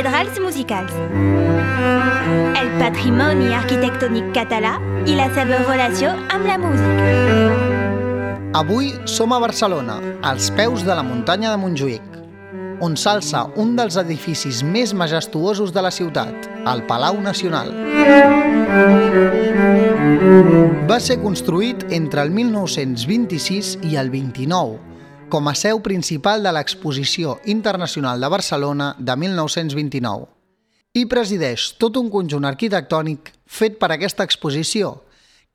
cathedrals musicals. El patrimoni arquitectònic català i la seva relació amb la música. Avui som a Barcelona, als peus de la muntanya de Montjuïc, on s'alça un dels edificis més majestuosos de la ciutat, el Palau Nacional. Va ser construït entre el 1926 i el 29, com a seu principal de l'Exposició Internacional de Barcelona de 1929 i presideix tot un conjunt arquitectònic fet per aquesta exposició,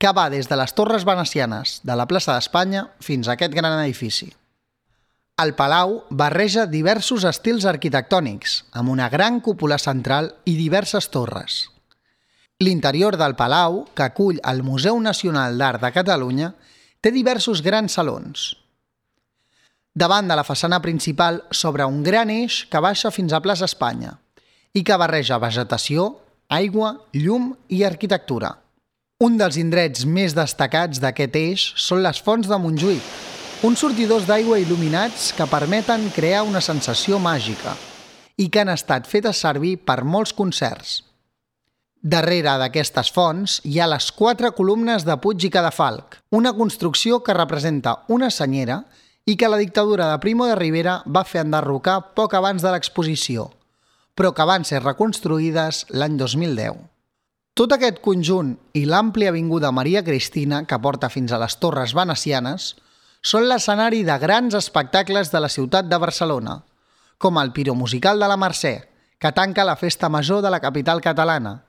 que va des de les torres venecianes de la plaça d'Espanya fins a aquest gran edifici. El palau barreja diversos estils arquitectònics, amb una gran cúpula central i diverses torres. L'interior del palau, que acull el Museu Nacional d'Art de Catalunya, té diversos grans salons, davant de la façana principal s'obre un gran eix que baixa fins a plaça Espanya i que barreja vegetació, aigua, llum i arquitectura. Un dels indrets més destacats d'aquest eix són les fonts de Montjuïc, uns sortidors d'aigua il·luminats que permeten crear una sensació màgica i que han estat fetes servir per molts concerts. Darrere d'aquestes fonts hi ha les quatre columnes de Puig i Cadafalc, una construcció que representa una senyera i que la dictadura de Primo de Rivera va fer enderrocar poc abans de l'exposició, però que van ser reconstruïdes l'any 2010. Tot aquest conjunt i l'àmplia avinguda Maria Cristina, que porta fins a les Torres Venecianes, són l'escenari de grans espectacles de la ciutat de Barcelona, com el Piromusical de la Mercè, que tanca la festa major de la capital catalana,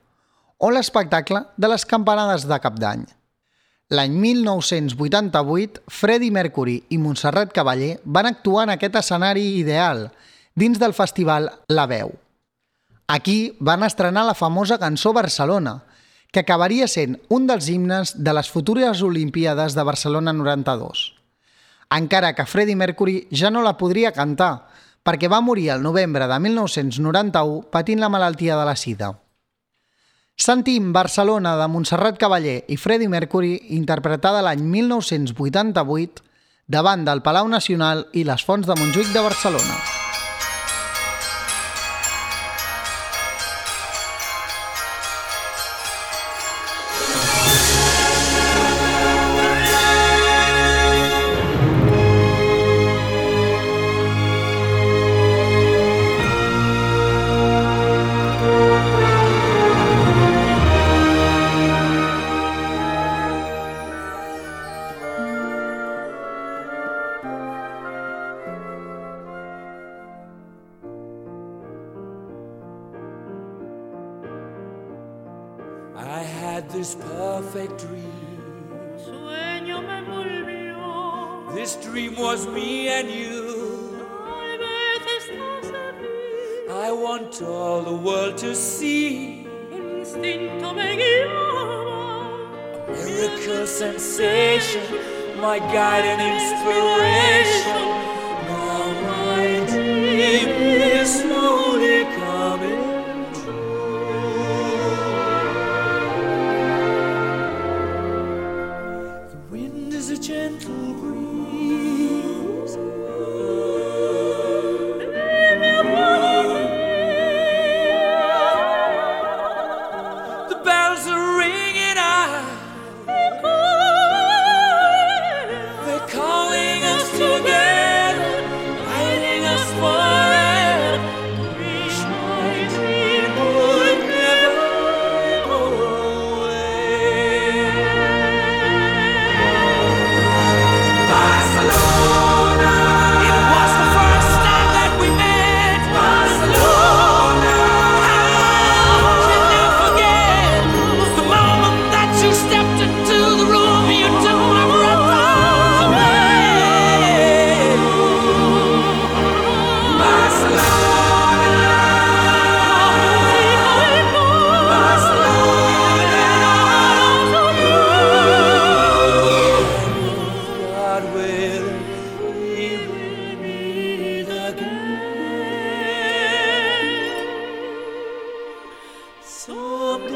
o l'espectacle de les campanades de Cap d'Any. L'any 1988, Freddie Mercury i Montserrat Cavaller van actuar en aquest escenari ideal dins del festival La Veu. Aquí van estrenar la famosa cançó Barcelona, que acabaria sent un dels himnes de les futures Olimpíades de Barcelona 92. Encara que Freddie Mercury ja no la podria cantar, perquè va morir el novembre de 1991 patint la malaltia de la sida. Sentim Barcelona de Montserrat Cavaller i Freddie Mercury interpretada l'any 1988 davant del Palau Nacional i les Fonts de Montjuïc de Barcelona. This perfect dream. Sueño me envolvió, This dream was me and you. tal vez estás aquí. I want all the world to see instinto me guiaba, miracle sensation, my guide and inspiration. A gentle breeze. Someday,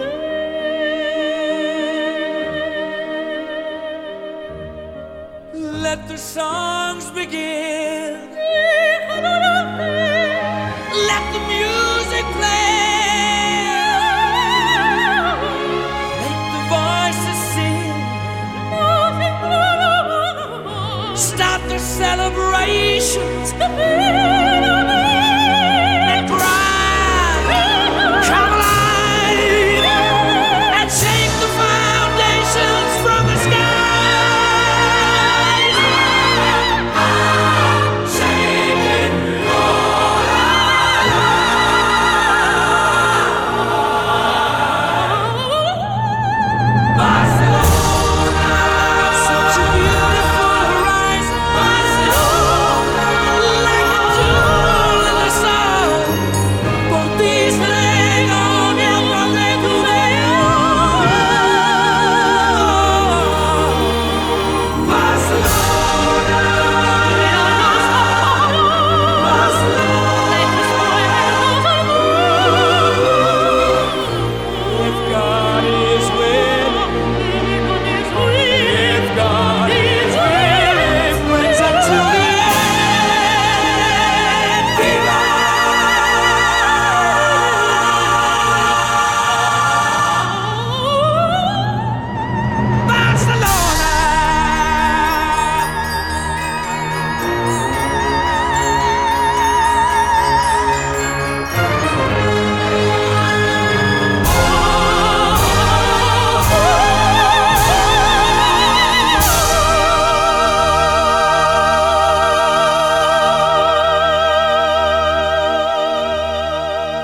let the songs begin.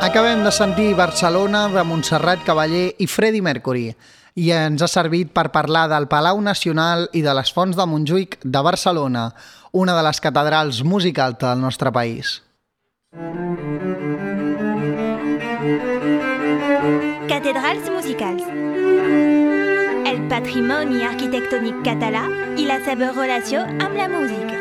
Acabem de sentir Barcelona de Montserrat Cavaller i Freddie Mercury i ens ha servit per parlar del Palau Nacional i de les Fonts de Montjuïc de Barcelona, una de les catedrals musicals del nostre país. Cathédrales musicales. El patrimoni arquitectònic català i la seva relació amb la música.